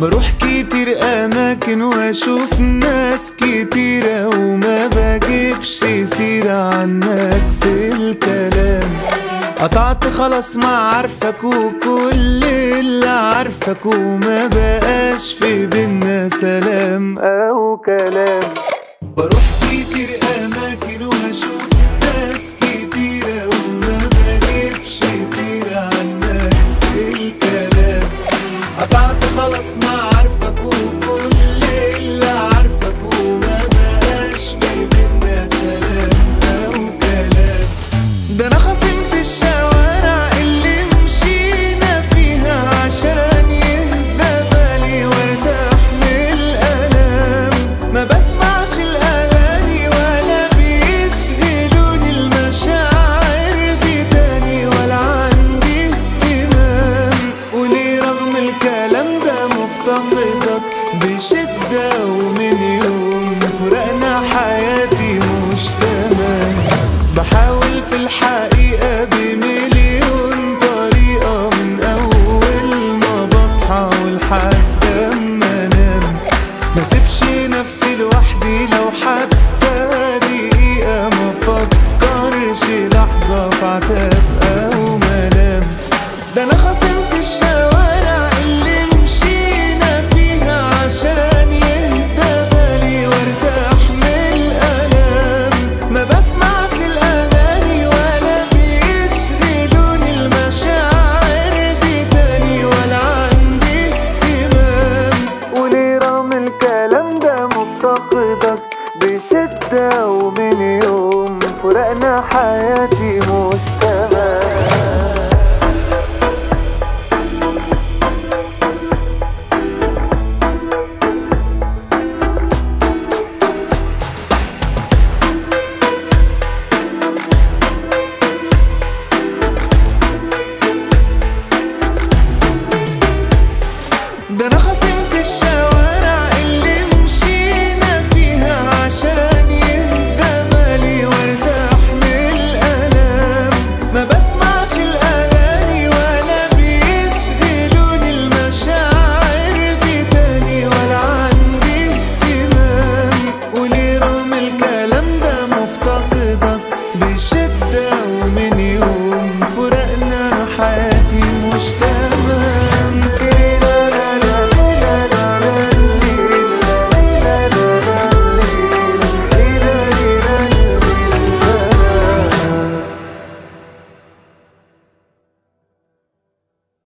بروح كتير أماكن وأشوف ناس كتيرة وما بجيبش سيرة عنك في الكلام. قطعت خلاص ما عارفك وكل اللي عارفك وما بقاش في بينا سلام أو كلام. بروح كتير أماكن بشدة ومن يوم فرقنا حياتي مش تمام بحاول في الحقيقة بمليون طريقة من أول ما بصحى ولحد أما أنام. ما سيبش نفسي لوحدي لو حتى دقيقة ما فكرش لحظة في عتاب أو ملام. ده أنا خصم من يوم فرقنا حياتي مش تمام ده أنا خصمت الشوق